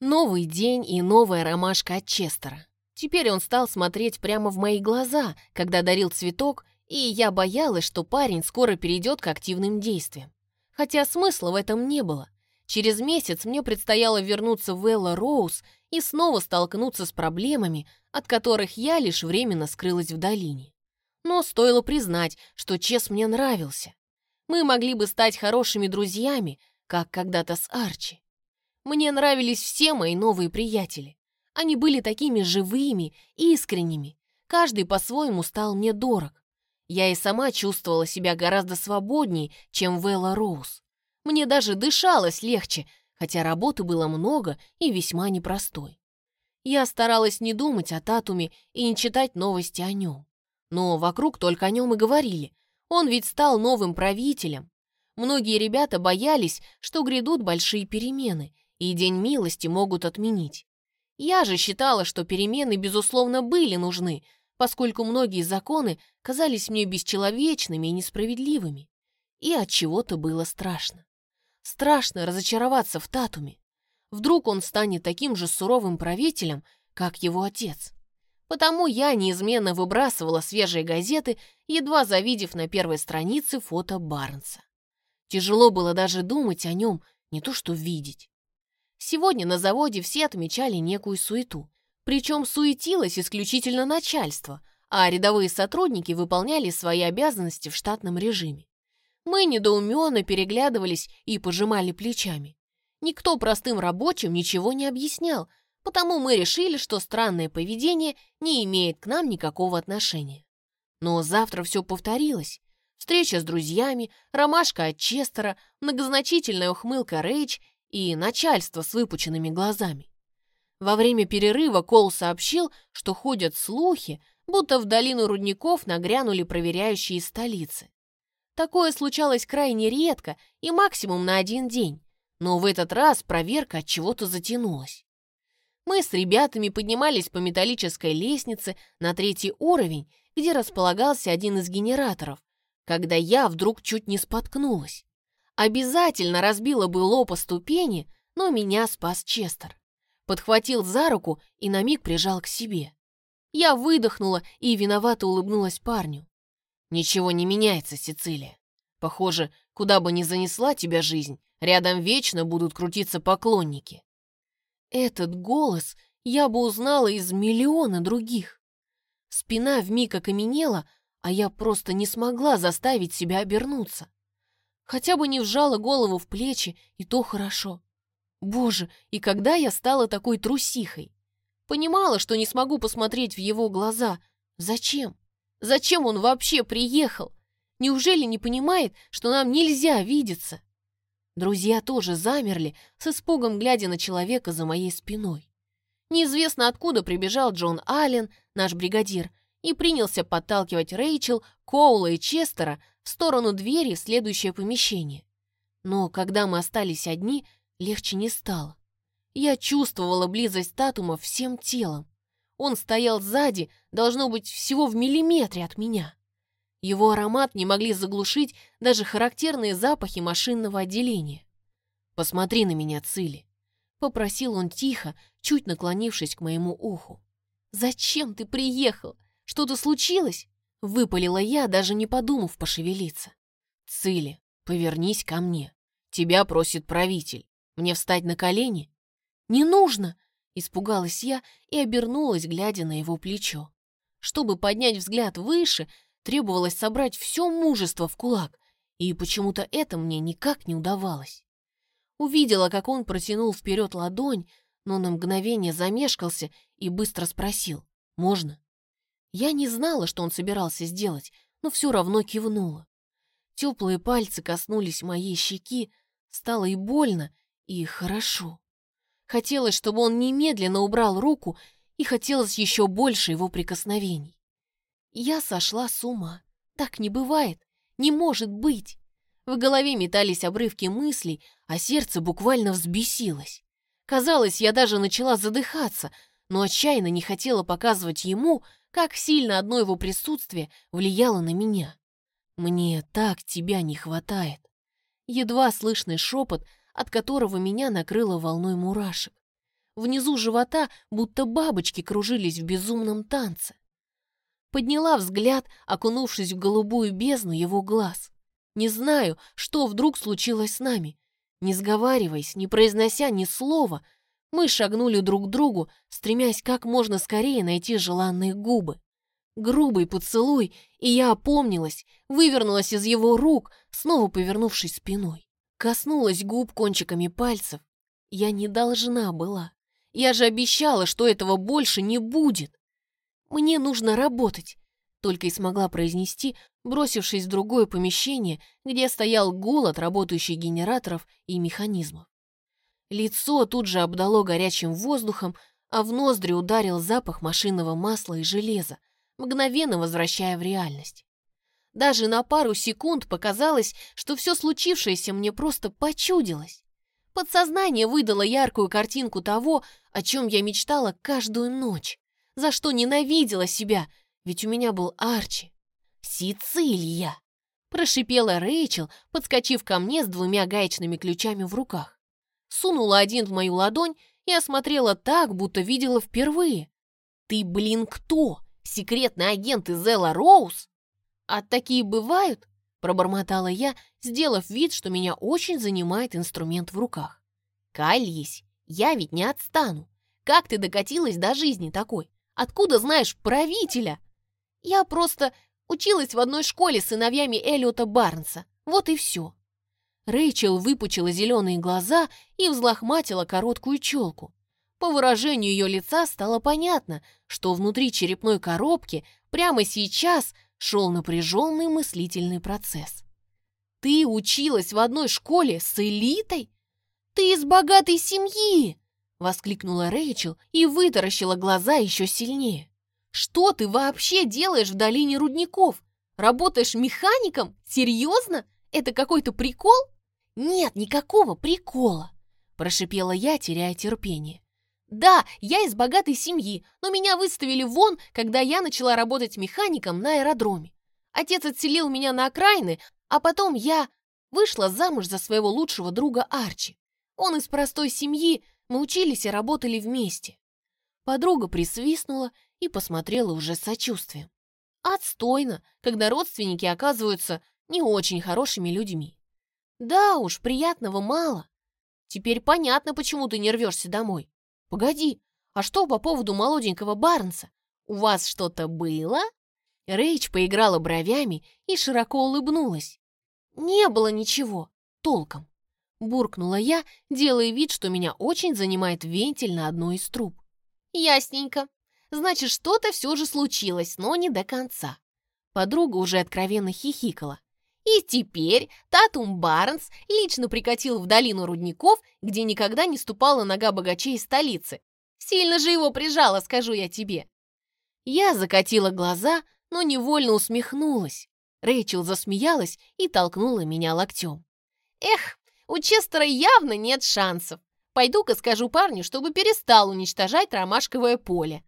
Новый день и новая ромашка от Честера. Теперь он стал смотреть прямо в мои глаза, когда дарил цветок, и я боялась, что парень скоро перейдет к активным действиям. Хотя смысла в этом не было. Через месяц мне предстояло вернуться в Элла Роуз и снова столкнуться с проблемами, от которых я лишь временно скрылась в долине. Но стоило признать, что Чес мне нравился. Мы могли бы стать хорошими друзьями, как когда-то с Арчи. Мне нравились все мои новые приятели. Они были такими живыми и искренними. Каждый по-своему стал мне дорог. Я и сама чувствовала себя гораздо свободнее, чем Вэлла Роуз. Мне даже дышалось легче, хотя работы было много и весьма непростой. Я старалась не думать о Татуме и не читать новости о нем. Но вокруг только о нем и говорили. Он ведь стал новым правителем. Многие ребята боялись, что грядут большие перемены, и День милости могут отменить. Я же считала, что перемены, безусловно, были нужны, поскольку многие законы казались мне бесчеловечными и несправедливыми. И от чего-то было страшно. Страшно разочароваться в Татуме. Вдруг он станет таким же суровым правителем, как его отец. Потому я неизменно выбрасывала свежие газеты, едва завидев на первой странице фото Барнса. Тяжело было даже думать о нем, не то что видеть. Сегодня на заводе все отмечали некую суету. Причем суетилось исключительно начальство, а рядовые сотрудники выполняли свои обязанности в штатном режиме. Мы недоуменно переглядывались и пожимали плечами. Никто простым рабочим ничего не объяснял, потому мы решили, что странное поведение не имеет к нам никакого отношения. Но завтра все повторилось. Встреча с друзьями, ромашка от Честера, многозначительная ухмылка Рейч и начальство с выпученными глазами. Во время перерыва Кол сообщил, что ходят слухи, будто в долину рудников нагрянули проверяющие из столицы. Такое случалось крайне редко и максимум на один день, но в этот раз проверка от чего-то затянулась. Мы с ребятами поднимались по металлической лестнице на третий уровень, где располагался один из генераторов, когда я вдруг чуть не споткнулась. Обязательно разбила бы лоб о ступени, но меня спас Честер. Подхватил за руку и на миг прижал к себе. Я выдохнула и виновато улыбнулась парню. «Ничего не меняется, Сицилия. Похоже, куда бы ни занесла тебя жизнь, рядом вечно будут крутиться поклонники». Этот голос я бы узнала из миллиона других. Спина вмиг окаменела, а я просто не смогла заставить себя обернуться. Хотя бы не вжала голову в плечи, и то хорошо. Боже, и когда я стала такой трусихой? Понимала, что не смогу посмотреть в его глаза. Зачем? Зачем он вообще приехал? Неужели не понимает, что нам нельзя видеться? Друзья тоже замерли, с испугом глядя на человека за моей спиной. Неизвестно откуда прибежал Джон Аллен, наш бригадир, и принялся подталкивать Рэйчел, Коула и Честера в сторону двери в следующее помещение. Но когда мы остались одни, легче не стало. Я чувствовала близость Татума всем телом. Он стоял сзади, должно быть, всего в миллиметре от меня. Его аромат не могли заглушить даже характерные запахи машинного отделения. «Посмотри на меня, Цили», — попросил он тихо, чуть наклонившись к моему уху. «Зачем ты приехал? Что-то случилось?» Выпалила я, даже не подумав пошевелиться. «Цили, повернись ко мне. Тебя просит правитель. Мне встать на колени?» «Не нужно!» Испугалась я и обернулась, глядя на его плечо. Чтобы поднять взгляд выше, требовалось собрать все мужество в кулак, и почему-то это мне никак не удавалось. Увидела, как он протянул вперед ладонь, но на мгновение замешкался и быстро спросил «Можно?». Я не знала, что он собирался сделать, но все равно кивнула. Теплые пальцы коснулись моей щеки, стало и больно, и хорошо. Хотелось, чтобы он немедленно убрал руку, и хотелось еще больше его прикосновений. Я сошла с ума. Так не бывает, не может быть. В голове метались обрывки мыслей, а сердце буквально взбесилось. Казалось, я даже начала задыхаться, но отчаянно не хотела показывать ему, как сильно одно его присутствие влияло на меня. «Мне так тебя не хватает». Едва слышный шепот, от которого меня накрыло волной мурашек. внизу живота будто бабочки кружились в безумном танце. Подняла взгляд, окунувшись в голубую бездну его глаз. Не знаю, что вдруг случилось с нами. Не сговариваясь, не произнося ни слова, мы шагнули друг к другу, стремясь как можно скорее найти желанные губы. Грубый поцелуй, и я опомнилась, вывернулась из его рук, снова повернувшись спиной. Коснулась губ кончиками пальцев. Я не должна была. Я же обещала, что этого больше не будет. Мне нужно работать, только и смогла произнести, бросившись в другое помещение, где стоял гул от работающих генераторов и механизмов. Лицо тут же обдало горячим воздухом, а в ноздри ударил запах машинного масла и железа, мгновенно возвращая в реальность. Даже на пару секунд показалось, что все случившееся мне просто почудилось. Подсознание выдало яркую картинку того, о чем я мечтала каждую ночь, за что ненавидела себя, ведь у меня был Арчи. «Сицилия!» – прошипела Рэйчел, подскочив ко мне с двумя гаечными ключами в руках. Сунула один в мою ладонь и осмотрела так, будто видела впервые. «Ты, блин, кто? Секретный агент из Элла Роуз?» «А такие бывают?» – пробормотала я, сделав вид, что меня очень занимает инструмент в руках. «Колись, я ведь не отстану. Как ты докатилась до жизни такой? Откуда знаешь правителя?» «Я просто училась в одной школе с сыновьями Эллиота Барнса. Вот и все». Рэйчел выпучила зеленые глаза и взлохматила короткую челку. По выражению ее лица стало понятно, что внутри черепной коробки прямо сейчас – шел напряженный мыслительный процесс. «Ты училась в одной школе с элитой? Ты из богатой семьи!» Воскликнула Рэйчел и вытаращила глаза еще сильнее. «Что ты вообще делаешь в долине рудников? Работаешь механиком? Серьезно? Это какой-то прикол?» «Нет никакого прикола!» Прошипела я, теряя терпение. Да, я из богатой семьи, но меня выставили вон, когда я начала работать механиком на аэродроме. Отец отселил меня на окраины, а потом я вышла замуж за своего лучшего друга Арчи. Он из простой семьи, мы учились и работали вместе. Подруга присвистнула и посмотрела уже с сочувствием. Отстойно, когда родственники оказываются не очень хорошими людьми. Да уж, приятного мало. Теперь понятно, почему ты не рвешься домой. «Погоди, а что по поводу молоденького Барнса? У вас что-то было?» Рейч поиграла бровями и широко улыбнулась. «Не было ничего, толком», — буркнула я, делая вид, что меня очень занимает вентиль на одной из труб. «Ясненько. Значит, что-то все же случилось, но не до конца». Подруга уже откровенно хихикала. И теперь Татум Барнс лично прикатил в долину рудников, где никогда не ступала нога богачей столицы. Сильно же его прижала, скажу я тебе. Я закатила глаза, но невольно усмехнулась. Рэйчел засмеялась и толкнула меня локтем. Эх, у Честера явно нет шансов. Пойду-ка скажу парню, чтобы перестал уничтожать ромашковое поле.